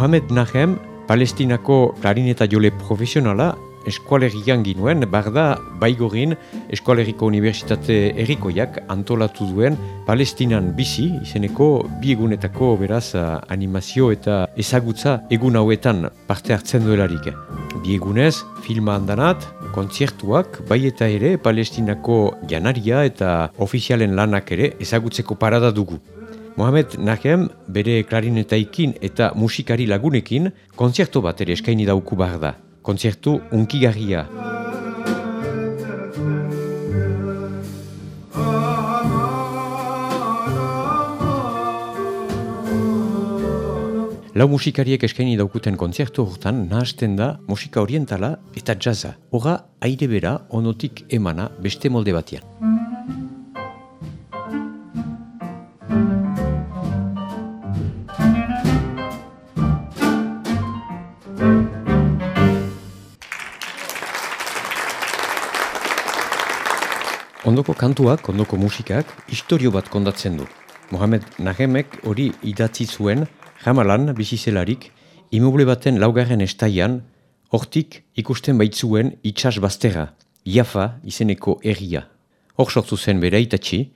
Mohamed Nahem, Palestinako klarineta jole profesionala, eskualegian ginuen, barda baigorin eskualeriko unibertsitate errikoiak antolatu duen Palestinan bizi, izeneko biegunetako beraz animazio eta ezagutza egun hauetan parte hartzen duelarik. Biegunez, filma handanat, kontzertuak, bai eta ere Palestinako janaria eta ofizialen lanak ere ezagutzeko parada dugu. Mohamed Nahem bere klarinetaikin eta musikari lagunekin kontzertu bat ere eskaini dauku behar da kontzertu unkigarria. Lau musikariek eskaini daukuten kontzertu hortan nahasten da musika orientala eta jazza. Hora aire bera onotik emana beste molde batian. Ondoko kantuak, ondoko musikak, historio bat kondatzen du. Mohamed Nahemek hori idatzi zuen, jamalan bizizelarik, imuble baten laugarren estaian, hortik ikusten baitzuen itxas baztera, Iafa izeneko erria. Hor sortu zen bere itatxi,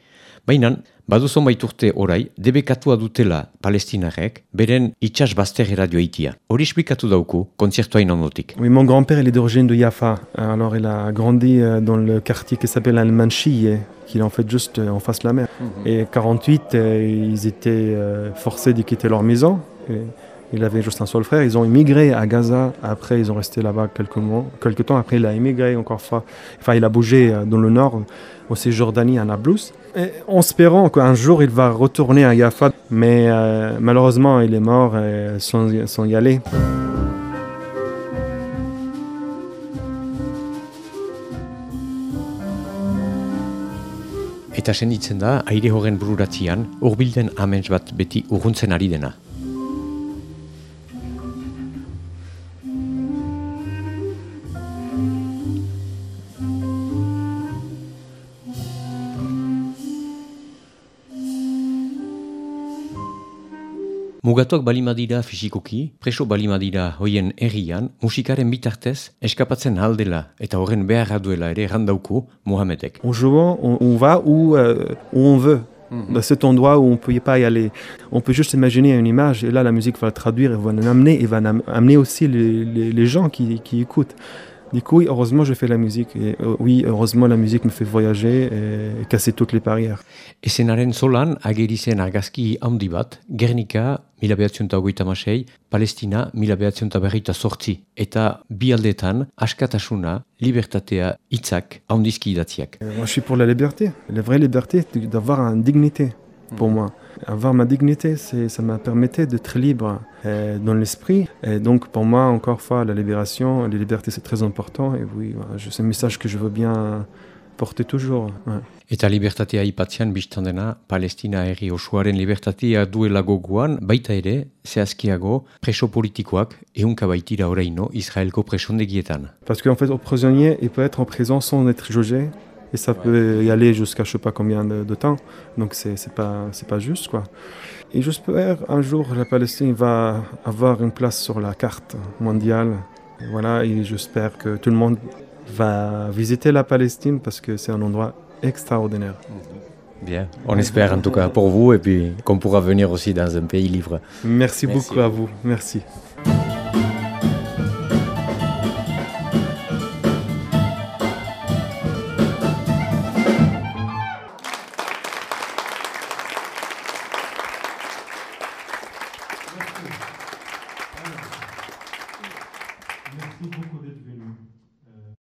baina badu zonbait urte orai, debekatua dutela palestinarek, beren itxas bazterera joitia. Hori esplikatu dauku, inondotik. Oui, mon grand-père, il est d'origine de Yafa. Alors, il a grandi euh, dans le quartier qui s'appelle Al-Manchi, qui est en fait juste euh, en face de la mer. Mm -hmm. Et 48, euh, ils étaient forcés de quitter leur maison. Et il avait juste un seul frère. Ils ont immigré à Gaza. Après, ils ont resté là-bas quelques mois. Quelques temps après, il a immigré encore fois. Enfin, il a bougé dans le nord, au Cisjordanie, à Nablus. Et en espérant qu'un jour, il va retourner à Yafa. Mais euh, malheureusement, il est mort euh, sans, sans y aller. Eta senditzen da, aire horren bururatzian, urbilden amens bat beti urruntzen ari dena. Mugatuak balimadira fizikoki, preso balimadira hoien errian, musikaren bitartez, eskapatzen aldela eta horren beharra duela ere randauku Mohamedek. En jouant, on, on va où, euh, où on veut. Dans cet endroit où on ne peut pas y aller. On peut juste imaginer une image et là la musique va la traduire et va l'amener et va amener aussi les, les, les gens qui, qui écoutent. Du coup, oui, heureusement, je fais la musique. Et euh, oui, heureusement, la musique me fait voyager et, casser toutes les barrières. Esenaren solan ageri zen argazki handi bat, Gernika, mila behatzen eta masei, Palestina, mila behatzen berreita sortzi. Eta bi aldetan, askatasuna, libertatea, hitzak, handizki idatziak. Euh, moi, je suis pour la liberté. La vraie liberté, d'avoir une dignité pour moi. Avoir ma dignité, ça m'a permettait d'être libre euh, dans l'esprit. Et donc pour moi, encore une fois, la libération, la liberté, c'est très important. Et oui, c'est un message que je veux bien porter toujours. Ouais. Eta libertatea ipatzean biztan dena, Palestina herri osoaren libertatea duela goguan, baita ere, zehazkiago, preso politikoak ehunka baitira oraino Israelko presondegietan. Parce qu'en fait, un prisonnier, il peut être en prison sans être jugé, et ça peut y aller jusqu'à je sais pas combien de, de temps. Donc c'est c'est pas c'est pas juste quoi. Et j'espère un jour la Palestine va avoir une place sur la carte mondiale. Et voilà, et j'espère que tout le monde va visiter la Palestine parce que c'est un endroit extraordinaire. Bien, on espère en tout cas pour vous et puis qu'on pourra venir aussi dans un pays libre. Merci, Merci. beaucoup à vous. Merci. Merci beaucoup.